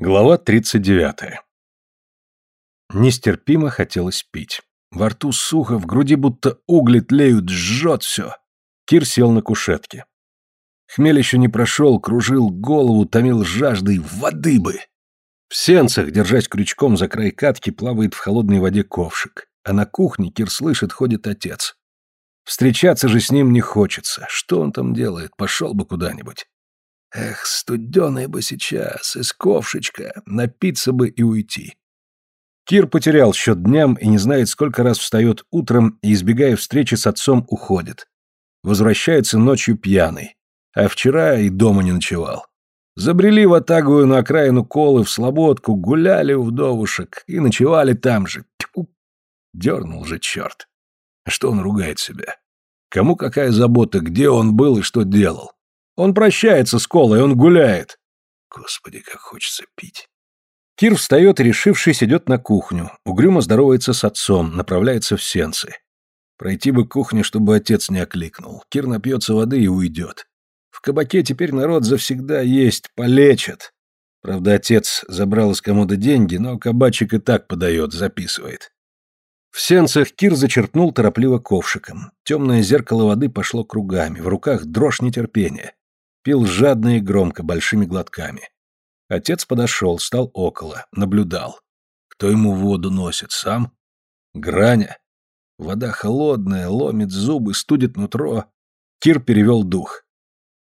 Глава 39. Нестерпимо хотелось пить. Во рту сухо, в груди будто угли тлеют, жжет все. Кир сел на кушетке. Хмель еще не прошел, кружил голову, томил жаждой, воды бы. В сенцах, держась крючком за край катки, плавает в холодной воде ковшик. А на кухне Кир слышит, ходит отец. Встречаться же с ним не хочется. Что он там делает? Пошел бы куда-нибудь. Эх, студеный бы сейчас, из ковшечка, напиться бы и уйти. Кир потерял счет дням и не знает, сколько раз встает утром и, избегая встречи с отцом, уходит. Возвращается ночью пьяный. А вчера и дома не ночевал. Забрели в Атагую на окраину Колы в Слободку, гуляли у вдовушек и ночевали там же. Тьфу! Дернул же черт. А что он ругает себя? Кому какая забота, где он был и что делал? Он прощается с Колой, он гуляет. Господи, как хочется пить. Кир встает решившись, идет на кухню. Угрюмо здоровается с отцом, направляется в сенцы. Пройти бы кухню, чтобы отец не окликнул. Кир напьется воды и уйдет. В кабаке теперь народ завсегда есть, полечат. Правда, отец забрал из комода деньги, но кабачик и так подает, записывает. В сенцах Кир зачерпнул торопливо ковшиком. Темное зеркало воды пошло кругами, в руках дрожь нетерпения. Пил жадно и громко, большими глотками. Отец подошел, стал около, наблюдал. Кто ему воду носит, сам? Граня. Вода холодная, ломит зубы, студит нутро. Кир перевел дух.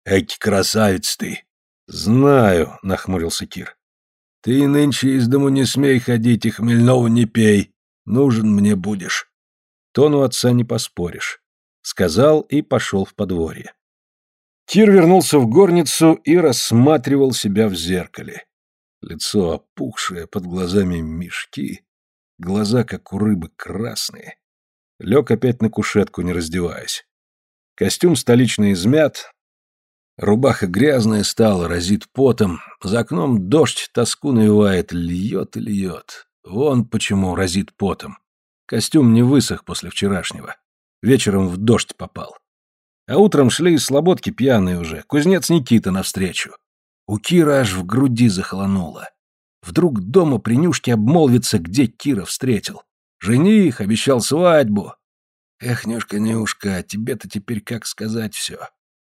«Эки красавец ты!» «Знаю», — нахмурился Кир. «Ты нынче из дому не смей ходить и хмельного не пей. Нужен мне будешь». Тону отца не поспоришь. Сказал и пошел в подворье. Кир вернулся в горницу и рассматривал себя в зеркале. Лицо опухшее, под глазами мешки, глаза, как у рыбы, красные. Лег опять на кушетку, не раздеваясь. Костюм столичный измят, рубаха грязная стала, разит потом, за окном дождь тоску навевает, льет и льет. Вон почему разит потом. Костюм не высох после вчерашнего. Вечером в дождь попал. А утром шли из слободки пьяные уже, кузнец Никита навстречу. У Кира аж в груди захолонуло. Вдруг дома при Нюшке обмолвится, где Кира встретил. Жених, обещал свадьбу. Эх, Нюшка, Нюшка, тебе-то теперь как сказать все?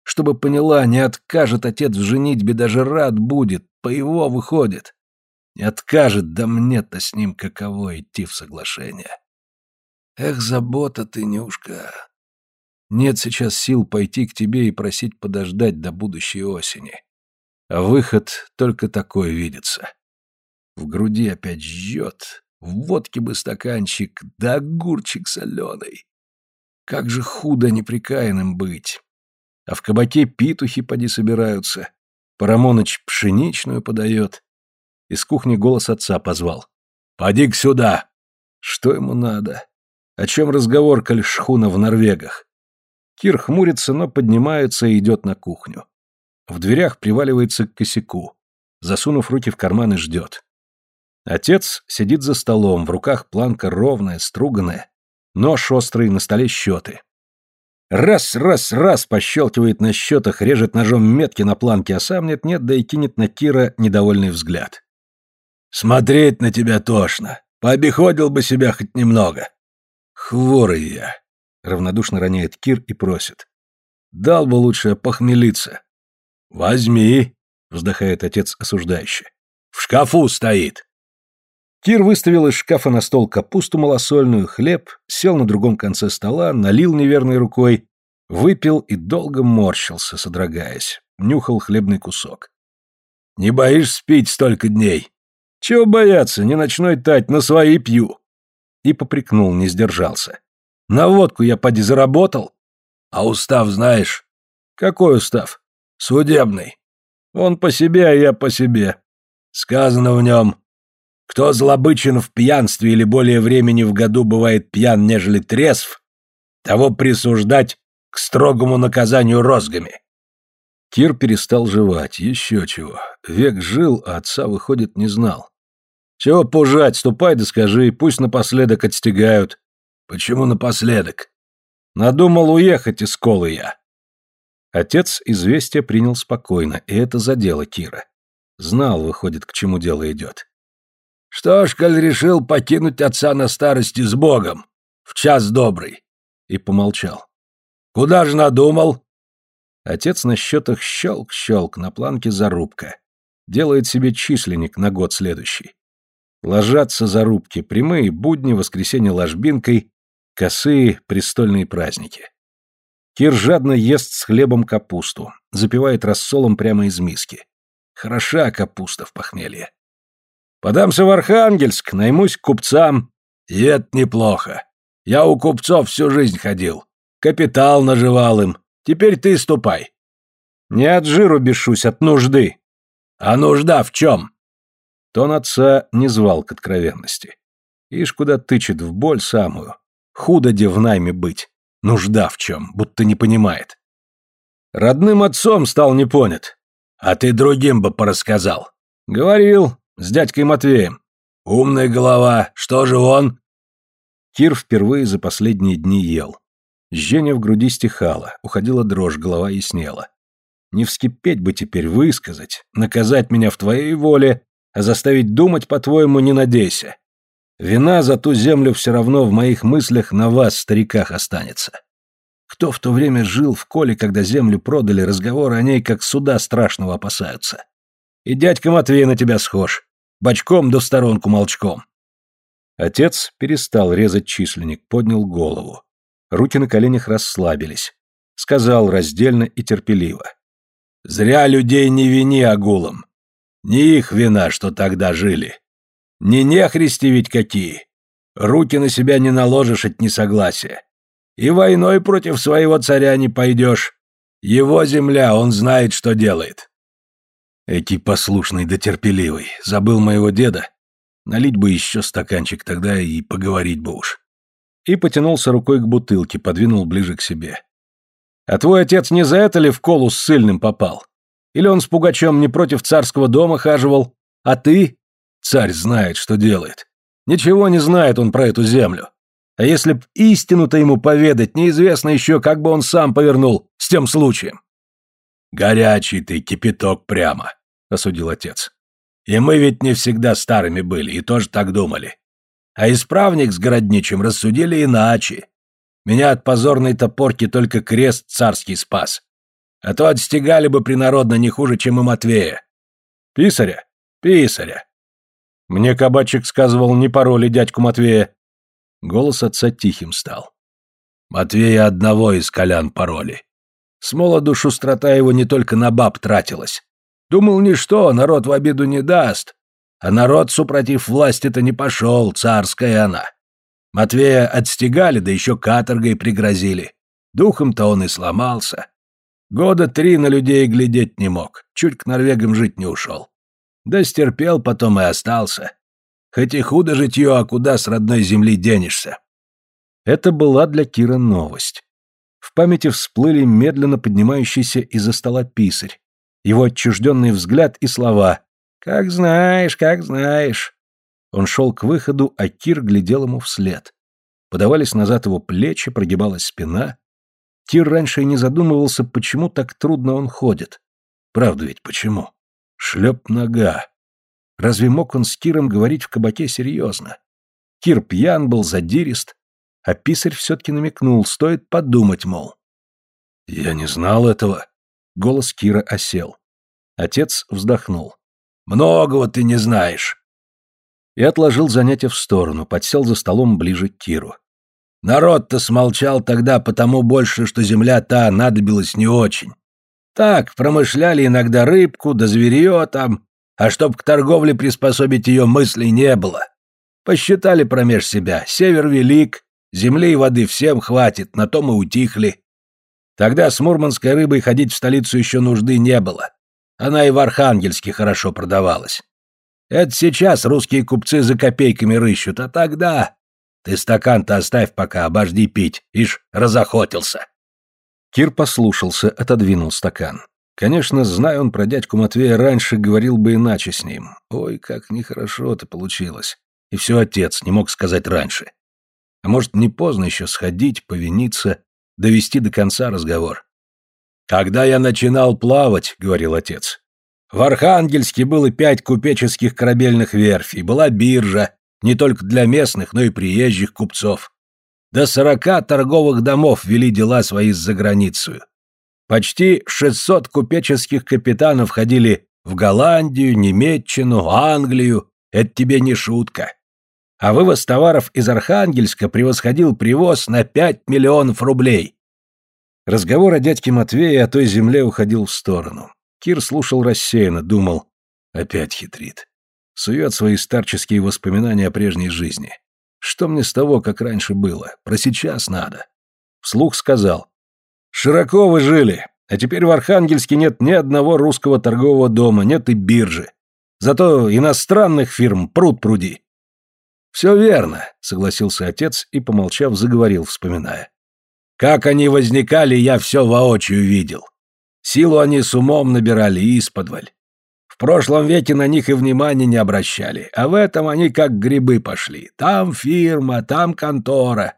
Чтобы поняла, не откажет отец в женитьбе, даже рад будет, по его выходит. Не откажет, да мне-то с ним каково идти в соглашение. Эх, забота ты, Нюшка, нет сейчас сил пойти к тебе и просить подождать до будущей осени. А выход только такой видится. В груди опять жжет, в водке бы стаканчик, да огурчик соленый. Как же худо неприкаянным быть. А в кабаке питухи поди собираются. Парамоныч пшеничную подает. Из кухни голос отца позвал. «Поди-ка сюда!» Что ему надо? О чем разговор, коль шхуна в Норвегах? Кир хмурится, но поднимается и идет на кухню. В дверях приваливается к косяку. Засунув руки в карманы, ждет. Отец сидит за столом, в руках планка ровная, струганная, нож острый, на столе счеты. Раз, раз, раз пощелкивает на счетах, режет ножом метки на планке, а сам нет-нет, да и кинет на Кира недовольный взгляд. «Смотреть на тебя тошно. Пообиходил бы себя хоть немного». «Хворый я. Равнодушно роняет Кир и просит. Дал бы лучше похмелиться. Возьми, вздыхает отец осуждающе. В шкафу стоит. Кир выставил из шкафа на стол капусту малосольную, хлеб, сел на другом конце стола, налил неверной рукой, выпил и долго морщился, содрогаясь. Нюхал хлебный кусок. «Не боишься спить столько дней?» «Чего бояться, не ночной тать, на свои пью!» И попрекнул, не сдержался. На водку я поди заработал. А устав знаешь? Какой устав? Судебный. Он по себе, а я по себе. Сказано в нем. Кто злобычен в пьянстве или более времени в году бывает пьян, нежели трезв, того присуждать к строгому наказанию розгами. Кир перестал жевать, еще чего. Век жил, а отца, выходит, не знал. Чего пужать, ступай да скажи, пусть напоследок отстегают. Почему напоследок? Надумал уехать из колы я. Отец известие принял спокойно, и это задело Кира. Знал, выходит, к чему дело идет. Что ж, коль решил покинуть отца на старости с Богом, в час добрый. И помолчал. Куда же надумал? Отец на счетах щелк-щелк, на планке зарубка. Делает себе численник на год следующий. Ложатся зарубки, прямые будни, воскресенье ложбинкой, косые престольные праздники. Кир жадно ест с хлебом капусту, запивает рассолом прямо из миски. Хороша капуста в похмелье. Подамся в Архангельск, наймусь к купцам. И это неплохо. Я у купцов всю жизнь ходил. Капитал наживал им. Теперь ты ступай. Не от жиру бешусь, от нужды. А нужда в чем? Тон отца не звал к откровенности. Ишь, куда тычет в боль самую. Худо де в найме быть. Нужда в чем, будто не понимает. Родным отцом стал не понят. А ты другим бы порассказал. Говорил, с дядькой Матвеем. Умная голова, что же он? Кир впервые за последние дни ел. Жжение в груди стихало, уходила дрожь, голова яснела. Не вскипеть бы теперь, высказать, наказать меня в твоей воле, а заставить думать, по-твоему, не надейся. Вина за ту землю все равно в моих мыслях на вас, стариках, останется. Кто в то время жил в коле, когда землю продали, разговоры о ней как суда страшного опасаются. И дядька Матвей на тебя схож. Бочком да в сторонку молчком. Отец перестал резать численник, поднял голову. Руки на коленях расслабились. Сказал раздельно и терпеливо. «Зря людей не вини огулом. Не их вина, что тогда жили. Не нехристи ведь какие. Руки на себя не наложишь от несогласия. И войной против своего царя не пойдешь. Его земля, он знает, что делает. Эки послушный да терпеливый. Забыл моего деда. Налить бы еще стаканчик тогда и поговорить бы уж. И потянулся рукой к бутылке, подвинул ближе к себе. А твой отец не за это ли в колу с сыльным попал? Или он с пугачом не против царского дома хаживал? А ты? Царь знает, что делает. Ничего не знает он про эту землю. А если б истину-то ему поведать, неизвестно еще, как бы он сам повернул с тем случаем. «Горячий ты, кипяток прямо», — осудил отец. «И мы ведь не всегда старыми были, и тоже так думали. А исправник с городничим рассудили иначе. Меня от позорной топорки только крест царский спас. А то отстегали бы принародно не хуже, чем и Матвея. Писаря? Писаря. Мне кабачик сказывал, не пароли дядьку Матвея. Голос отца тихим стал. Матвея одного из колян пароли. С молоду шустрота его не только на баб тратилась. Думал, ничто, народ в обиду не даст. А народ, супротив власти-то не пошел, царская она. Матвея отстегали, да еще каторгой пригрозили. Духом-то он и сломался. Года три на людей глядеть не мог, чуть к норвегам жить не ушел. Да стерпел потом и остался. Хоть и худо житье, а куда с родной земли денешься? Это была для Кира новость. В памяти всплыли медленно поднимающийся из-за стола писарь, его отчужденный взгляд и слова «Как знаешь, как знаешь». Он шел к выходу, а Кир глядел ему вслед. Подавались назад его плечи, прогибалась спина. Кир раньше и не задумывался, почему так трудно он ходит. Правда ведь почему? Шлеп нога. Разве мог он с Киром говорить в кабаке серьезно? Кир пьян был, задирист, а писарь все-таки намекнул, стоит подумать, мол. «Я не знал этого». Голос Кира осел. Отец вздохнул. «Многого ты не знаешь». И отложил занятие в сторону, подсел за столом ближе к Киру. «Народ-то смолчал тогда потому больше, что земля та надобилась не очень. Так, промышляли иногда рыбку, да зверье там, а чтоб к торговле приспособить ее мыслей не было. Посчитали промеж себя, север велик, Земли и воды всем хватит, на то мы утихли. Тогда с мурманской рыбой ходить в столицу еще нужды не было. Она и в Архангельске хорошо продавалась. Это сейчас русские купцы за копейками рыщут, а тогда... Ты стакан-то оставь пока, обожди пить, ишь, разохотился. Кир послушался, отодвинул стакан. Конечно, зная он про дядьку Матвея раньше, говорил бы иначе с ним. Ой, как нехорошо-то получилось. И все отец не мог сказать раньше. А может, не поздно еще сходить, повиниться, довести до конца разговор. «Когда я начинал плавать, — говорил отец, — В Архангельске было пять купеческих корабельных верфей, была биржа, не только для местных, но и приезжих купцов. До сорока торговых домов вели дела свои за границу. Почти шестьсот купеческих капитанов ходили в Голландию, Немеччину, Англию. Это тебе не шутка. А вывоз товаров из Архангельска превосходил привоз на пять миллионов рублей. Разговор о дядьке Матвее о той земле уходил в сторону. Кир слушал рассеянно, думал, опять хитрит. Сует свои старческие воспоминания о прежней жизни. Что мне с того, как раньше было? Про сейчас надо. Вслух сказал. Широко вы жили, а теперь в Архангельске нет ни одного русского торгового дома, нет и биржи. Зато иностранных фирм пруд пруди. Все верно, согласился отец и, помолчав, заговорил, вспоминая. Как они возникали, я все воочию видел. Силу они с умом набирали исподволь. В прошлом веке на них и внимания не обращали, а в этом они как грибы пошли. Там фирма, там контора.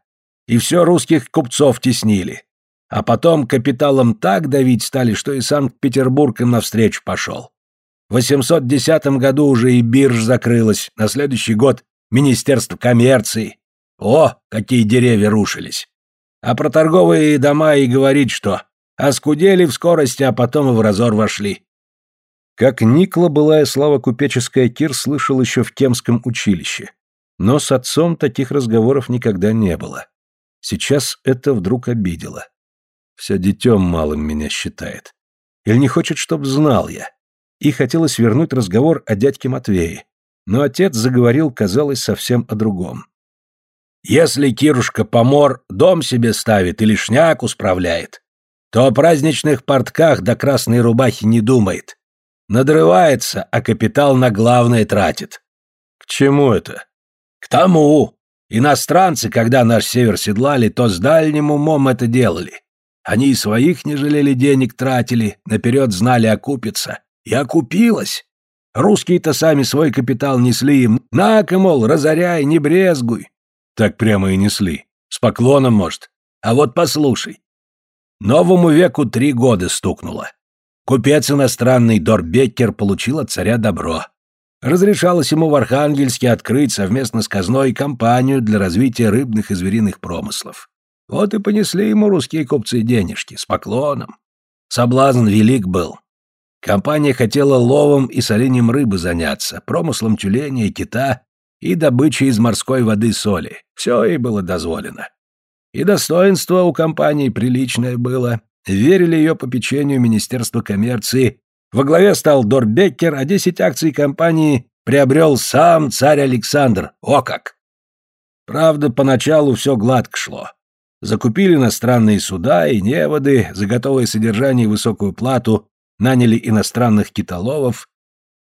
И все русских купцов теснили. А потом капиталом так давить стали, что и Санкт-Петербург им навстречу пошел. В 810 году уже и бирж закрылась, на следующий год Министерство коммерции. О, какие деревья рушились! А про торговые дома и говорить что. Оскудели в скорости, а потом и в разор вошли. Как никла былая слава купеческая Кир слышал еще в Кемском училище. Но с отцом таких разговоров никогда не было. Сейчас это вдруг обидело. Все детем малым меня считает. Или не хочет, чтоб знал я. И хотелось вернуть разговор о дядьке Матвее. Но отец заговорил, казалось, совсем о другом. «Если Кирушка помор дом себе ставит или шняку справляет, то о праздничных портках до красной рубахи не думает. Надрывается, а капитал на главное тратит. К чему это? К тому. Иностранцы, когда наш север седлали, то с дальним умом это делали. Они и своих не жалели денег тратили, наперед знали окупиться. И окупилось. Русские-то сами свой капитал несли им. На-ка, мол, разоряй, не брезгуй. Так прямо и несли. С поклоном, может. А вот послушай. Новому веку три года стукнуло. Купец иностранный Дорбеккер получил от царя добро. Разрешалось ему в Архангельске открыть совместно с казной компанию для развития рыбных и звериных промыслов. Вот и понесли ему русские купцы денежки, с поклоном. Соблазн велик был. Компания хотела ловом и солением рыбы заняться, промыслом тюленя и кита и добычей из морской воды соли. Все ей было дозволено. И достоинство у компании приличное было, верили ее попечению Министерства коммерции. Во главе стал Дорбеккер, а 10 акций компании приобрел сам царь Александр. О как! Правда, поначалу все гладко шло. Закупили иностранные суда и неводы, за готовое содержание и высокую плату наняли иностранных китоловов.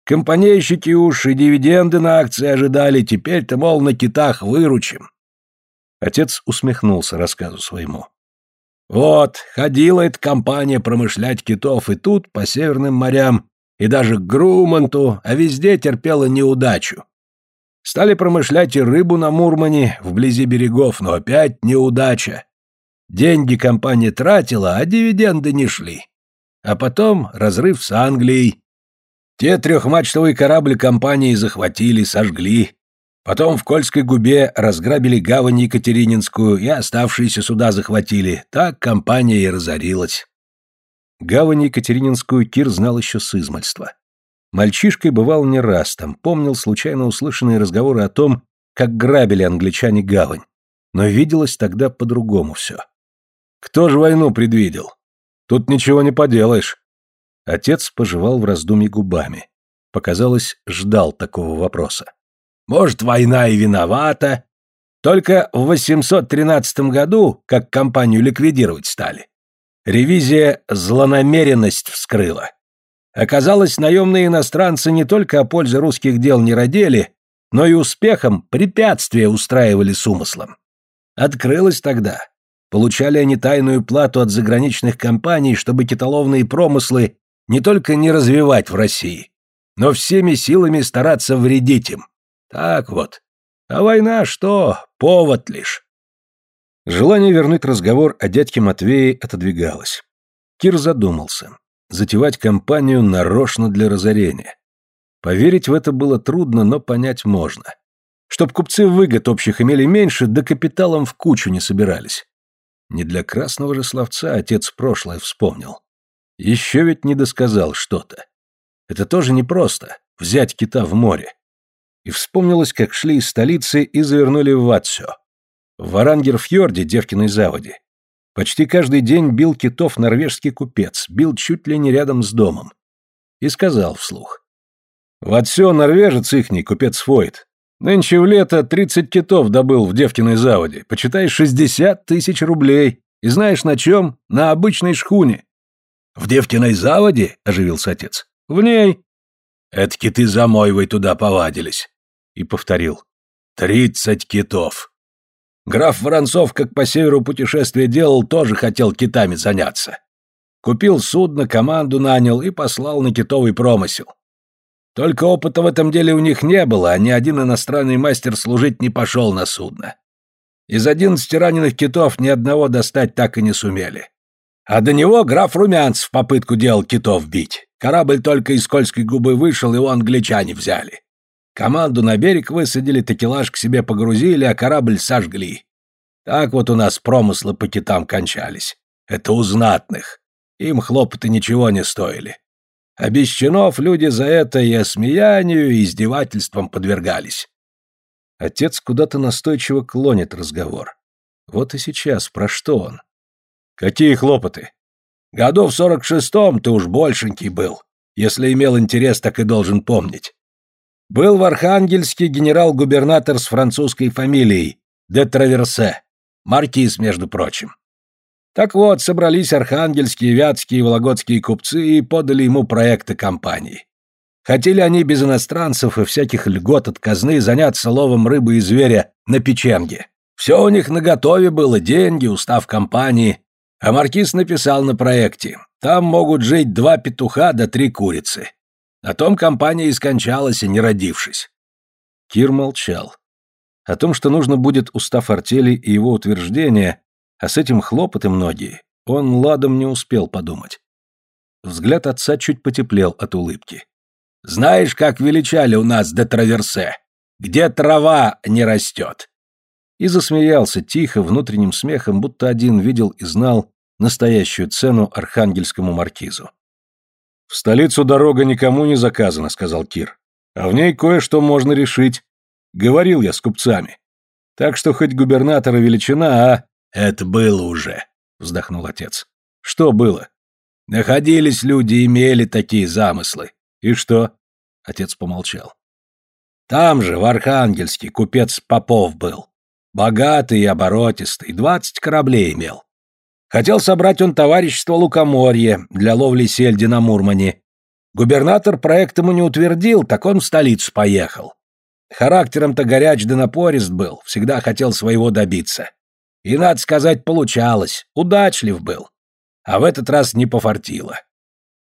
Компанейщики уж и дивиденды на акции ожидали, теперь-то, мол, на китах выручим. Отец усмехнулся рассказу своему. Вот, ходила эта компания промышлять китов и тут, по северным морям, и даже к Груманту, а везде терпела неудачу. Стали промышлять и рыбу на Мурмане, вблизи берегов, но опять неудача. Деньги компания тратила, а дивиденды не шли. А потом разрыв с Англией. Те трехмачтовый корабль компании захватили, сожгли. Потом в Кольской губе разграбили гавань Екатерининскую и оставшиеся суда захватили. Так компания и разорилась. Гавань Екатерининскую Кир знал еще с измальства. Мальчишкой бывал не раз, там помнил случайно услышанные разговоры о том, как грабили англичане гавань. Но виделось тогда по-другому все. Кто же войну предвидел? Тут ничего не поделаешь. Отец пожевал в раздумье губами. Показалось, ждал такого вопроса. Может, война и виновата. Только в 813 году, как компанию ликвидировать стали, ревизия злонамеренность вскрыла. Оказалось, наемные иностранцы не только о пользе русских дел не родили, но и успехом препятствия устраивали с умыслом. Открылось тогда. Получали они тайную плату от заграничных компаний, чтобы китоловные промыслы не только не развивать в России, но всеми силами стараться вредить им. Так вот. А война что? Повод лишь. Желание вернуть разговор о дядьке Матвее отодвигалось. Кир задумался. затевать кампанию нарочно для разорения. Поверить в это было трудно, но понять можно. Чтоб купцы выгод общих имели меньше, да капиталом в кучу не собирались. Не для красного же словца отец прошлое вспомнил. Еще ведь не досказал что-то. Это тоже непросто — взять кита в море. И вспомнилось, как шли из столицы и завернули в Ватсё. В Варангерфьорде, девкиной заводе, почти каждый день бил китов норвежский купец, бил чуть ли не рядом с домом. И сказал вслух. «Ватсё норвежец ихний, купец Фойд. Нынче в лето тридцать китов добыл в девкиной заводе, почитай шестьдесят тысяч рублей. И знаешь на чем? На обычной шхуне». «В девкиной заводе?» — оживился отец. «В ней». «Это киты замойвой туда повадились». И повторил. «Тридцать китов». Граф Воронцов, как по северу путешествие делал, тоже хотел китами заняться. Купил судно, команду нанял и послал на китовый промысел. Только опыта в этом деле у них не было, а ни один иностранный мастер служить не пошел на судно. Из одиннадцати раненых китов ни одного достать так и не сумели. А до него граф Румянцев попытку делал китов бить. Корабль только из скользкой губы вышел, его англичане взяли. Команду на берег высадили, такелаж к себе погрузили, а корабль сожгли. Так вот у нас промыслы по китам кончались. Это у знатных. Им хлопоты ничего не стоили. А без чинов люди за это и осмеянию, и издевательством подвергались. Отец куда-то настойчиво клонит разговор. Вот и сейчас, про что он? Какие хлопоты? Году в сорок шестом ты уж большенький был. Если имел интерес, так и должен помнить. Был в Архангельске генерал-губернатор с французской фамилией, де Траверсе, маркиз, между прочим. Так вот, собрались архангельские, вятские и вологодские купцы и подали ему проекты компании. Хотели они без иностранцев и всяких льгот от казны заняться ловом рыбы и зверя на печенге. Все у них наготове было, деньги, устав компании. А маркиз написал на проекте, там могут жить два петуха да три курицы. На том компания и скончалась, не родившись. Кир молчал. О том, что нужно будет устав артели и его утверждение, а с этим хлопоты многие, он ладом не успел подумать. Взгляд отца чуть потеплел от улыбки. «Знаешь, как величали у нас де траверсе? Где трава не растет?» И засмеялся тихо, внутренним смехом, будто один видел и знал настоящую цену архангельскому маркизу. «В столицу дорога никому не заказана», — сказал Кир. «А в ней кое-что можно решить. Говорил я с купцами. Так что хоть губернатора величина, а...» «Это было уже», — вздохнул отец. «Что было?» «Находились люди, имели такие замыслы. И что?» Отец помолчал. «Там же, в Архангельске, купец Попов был. Богатый и оборотистый, двадцать кораблей имел. Хотел собрать он товарищество Лукоморье для ловли сельди на Мурмане. Губернатор проект ему не утвердил, так он в столицу поехал. Характером-то горяч да напорист был, всегда хотел своего добиться. И, надо сказать, получалось, удачлив был. А в этот раз не пофартило.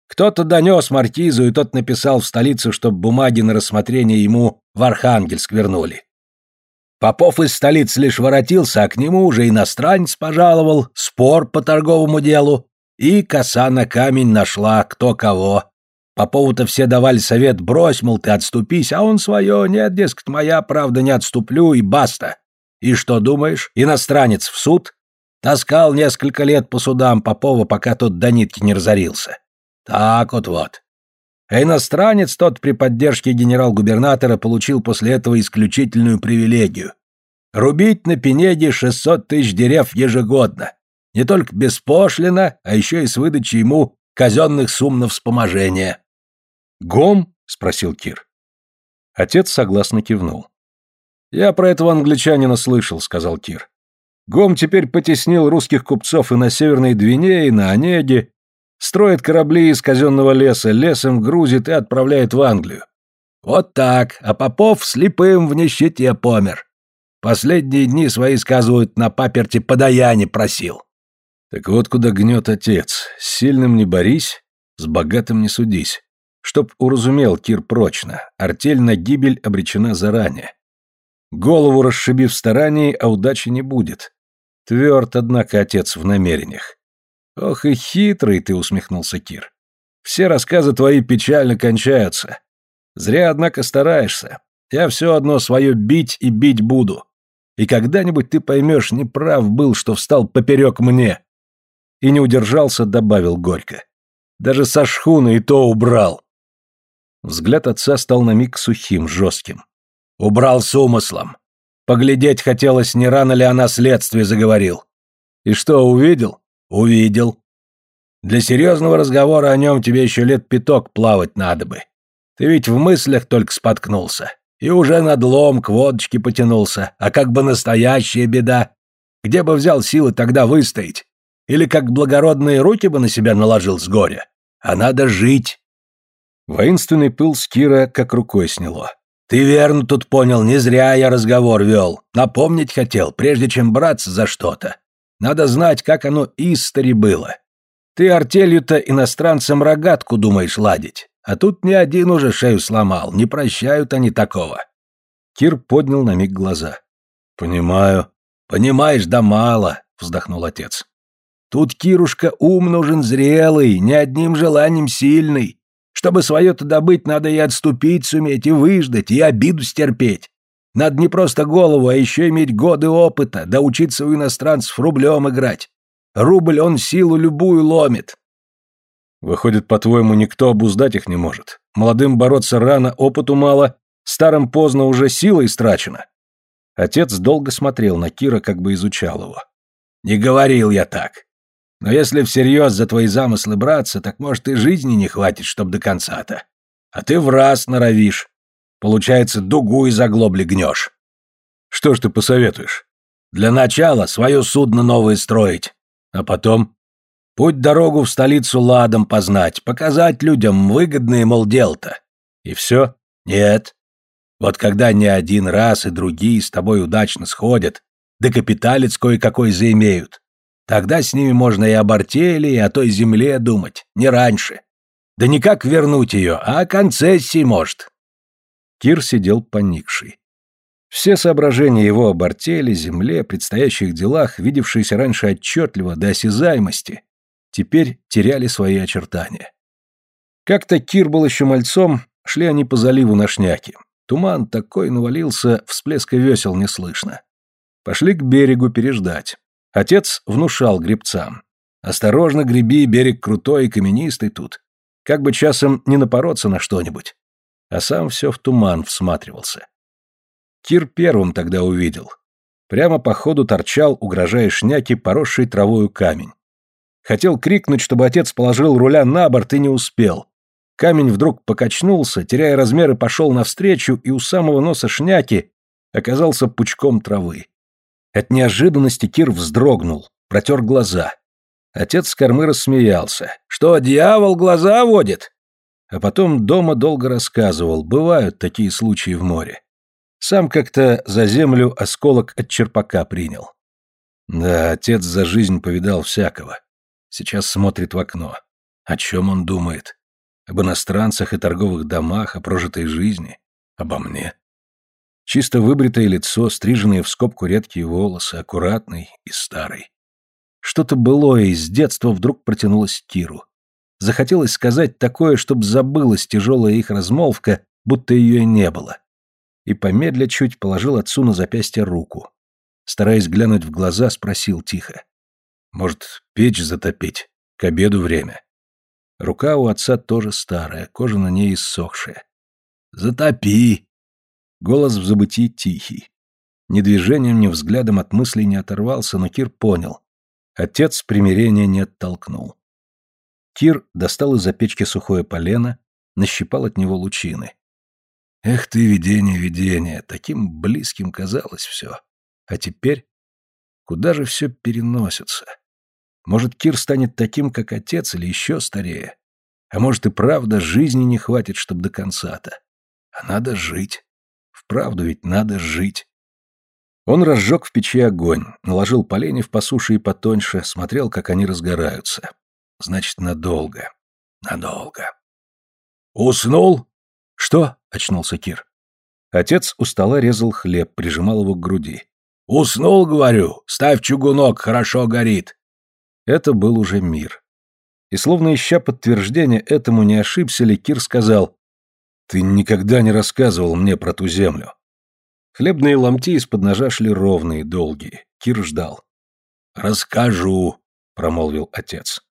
Кто-то донес маркизу, и тот написал в столицу, чтобы бумаги на рассмотрение ему в Архангельск вернули. Попов из столицы лишь воротился, а к нему уже иностранец пожаловал, спор по торговому делу, и коса на камень нашла кто кого. Попову-то все давали совет, брось, мол, ты отступись, а он свое, нет, дескать, моя правда, не отступлю, и баста. И что думаешь, иностранец в суд? Таскал несколько лет по судам Попова, пока тот до нитки не разорился. Так вот вот. А иностранец тот при поддержке генерал-губернатора получил после этого исключительную привилегию. Рубить на Пенеде 600 тысяч дерев ежегодно. Не только беспошлино, а еще и с выдачей ему казенных сумм на вспоможение. «Гом?» — спросил Кир. Отец согласно кивнул. «Я про этого англичанина слышал», — сказал Кир. «Гом теперь потеснил русских купцов и на Северной Двине, и на Онеге, Строит корабли из казенного леса, лесом грузит и отправляет в Англию. Вот так, а Попов слепым в нищете помер. Последние дни свои, сказывают, на паперти подаяне просил. Так вот куда гнет отец. С сильным не борись, с богатым не судись. Чтоб уразумел Кир прочно, артель на гибель обречена заранее. Голову расшибив в старании, а удачи не будет. Тверд, однако, отец в намерениях. «Ох и хитрый ты!» — усмехнулся Кир. Все рассказы твои печально кончаются. Зря, однако, стараешься. Я все одно свое бить и бить буду. И когда-нибудь ты поймешь, неправ был, что встал поперек мне. И не удержался, добавил горько. Даже со шхуны и то убрал. Взгляд отца стал на миг сухим, жестким. Убрал с умыслом. Поглядеть хотелось, не рано ли она следствие заговорил. И что, увидел? Увидел. Для серьезного разговора о нем тебе еще лет пяток плавать надо бы. Ты ведь в мыслях только споткнулся. И уже надлом к водочке потянулся. А как бы настоящая беда. Где бы взял силы тогда выстоять? Или как благородные руки бы на себя наложил с горя? А надо жить. Воинственный пыл Скира как рукой сняло. Ты верно тут понял, не зря я разговор вел. Напомнить хотел, прежде чем браться за что-то. Надо знать, как оно истори было. Ты артелью-то иностранцам рогатку думаешь ладить. А тут ни один уже шею сломал, не прощают они такого. Кир поднял на миг глаза. Понимаю. Понимаешь, да мало, вздохнул отец. Тут Кирушка ум нужен зрелый, не одним желанием сильный. Чтобы свое-то добыть, надо и отступить суметь, и выждать, и обиду стерпеть. Надо не просто голову, а еще иметь годы опыта, да учиться у иностранцев рублем играть. Рубль он силу любую ломит. Выходит, по-твоему, никто обуздать их не может. Молодым бороться рано, опыту мало, старым поздно уже сила истрачена. Отец долго смотрел на Кира, как бы изучал его. Не говорил я так. Но если всерьез за твои замыслы браться, так, может, и жизни не хватит, чтоб до конца-то. А ты в раз норовишь. Получается, дугу из оглобли гнешь. Что ж ты посоветуешь? Для начала свое судно новое строить. А потом? Путь дорогу в столицу ладом познать, показать людям выгодные, мол, дел-то. И все? Нет. Вот когда не один раз и другие с тобой удачно сходят, да капиталец кое-какой заимеют, тогда с ними можно и об артели, и о той земле думать, не раньше. Да не как вернуть ее, а о концессии, может. Кир сидел поникший. Все соображения его об артели, земле, предстоящих делах, видевшиеся раньше отчетливо до осязаемости, теперь теряли свои очертания. Как-то Кир был еще мальцом, шли они по заливу на шняке. Туман такой навалился, всплеска весел не слышно. Пошли к берегу переждать. Отец внушал гребцам. «Осторожно греби, берег крутой и каменистый тут. Как бы часом не напороться на что-нибудь». А сам все в туман всматривался. Кир первым тогда увидел. Прямо по ходу торчал, угрожая шняке, поросший травою камень. Хотел крикнуть, чтобы отец положил руля на борт и не успел. Камень вдруг покачнулся, теряя размеры, пошел навстречу, и у самого носа шняки оказался пучком травы. От неожиданности Кир вздрогнул, протер глаза. Отец с кормы рассмеялся. «Что, дьявол глаза водит?» А потом дома долго рассказывал, бывают такие случаи в море. Сам как-то за землю осколок от черпака принял. Да, отец за жизнь повидал всякого. Сейчас смотрит в окно. О чем он думает? Об иностранцах и торговых домах, о прожитой жизни? Обо мне? Чисто выбритое лицо, стриженные в скобку редкие волосы, аккуратный и старый. Что-то былое из детства вдруг протянулось к Киру. Захотелось сказать такое, чтобы забылась тяжелая их размолвка, будто ее и не было. И помедля чуть положил отцу на запястье руку. Стараясь глянуть в глаза, спросил тихо. Может, печь затопить? К обеду время. Рука у отца тоже старая, кожа на ней иссохшая. «Затопи!» Голос в забытии тихий. Ни движением, ни взглядом от мыслей не оторвался, но Кир понял. Отец примирения не оттолкнул. Кир достал из-за печки сухое полено, нащипал от него лучины. Эх ты, видение, видение, таким близким казалось все. А теперь? Куда же все переносится? Может, Кир станет таким, как отец, или еще старее. А может, и правда жизни не хватит, чтобы до конца-то. А надо жить. Вправду ведь надо жить. Он разжег в печи огонь, наложил поленьев по суше и потоньше, смотрел, как они разгораются. Значит, надолго. Надолго. «Уснул?» «Что?» — очнулся Кир. Отец у стола резал хлеб, прижимал его к груди. «Уснул, говорю. Ставь чугунок, хорошо горит. Это был уже мир. И словно ища подтверждения этому, не ошибся ли, Кир сказал, «Ты никогда не рассказывал мне про ту землю». Хлебные ломти из-под ножа шли ровные, долгие. Кир ждал. «Расскажу», — промолвил отец.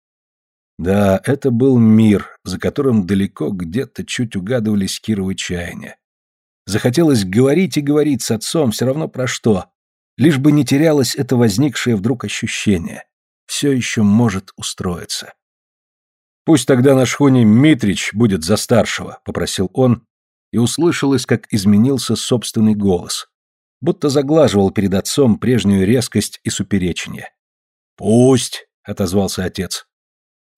Да, это был мир, за которым далеко где-то чуть угадывались Кировы чаяния. Захотелось говорить и говорить с отцом, все равно про что. Лишь бы не терялось это возникшее вдруг ощущение. Все еще может устроиться. «Пусть тогда на шхуне Митрич будет за старшего», — попросил он, и услышалось, как изменился собственный голос. Будто заглаживал перед отцом прежнюю резкость и суперечение. «Пусть», — отозвался отец.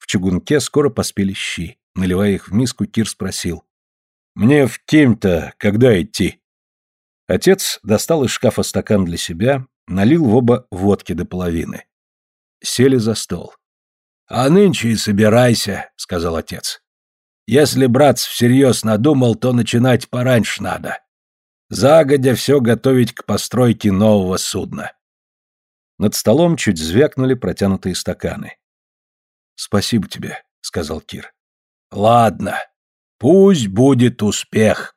В чугунке скоро поспели щи. Наливая их в миску, Кир спросил. «Мне в Ким-то когда идти?» Отец достал из шкафа стакан для себя, налил в оба водки до половины. Сели за стол. «А нынче и собирайся», — сказал отец. «Если братц всерьез надумал, то начинать пораньше надо. Загодя все готовить к постройке нового судна». Над столом чуть звякнули протянутые стаканы. «Спасибо тебе», — сказал Кир. «Ладно, пусть будет успех».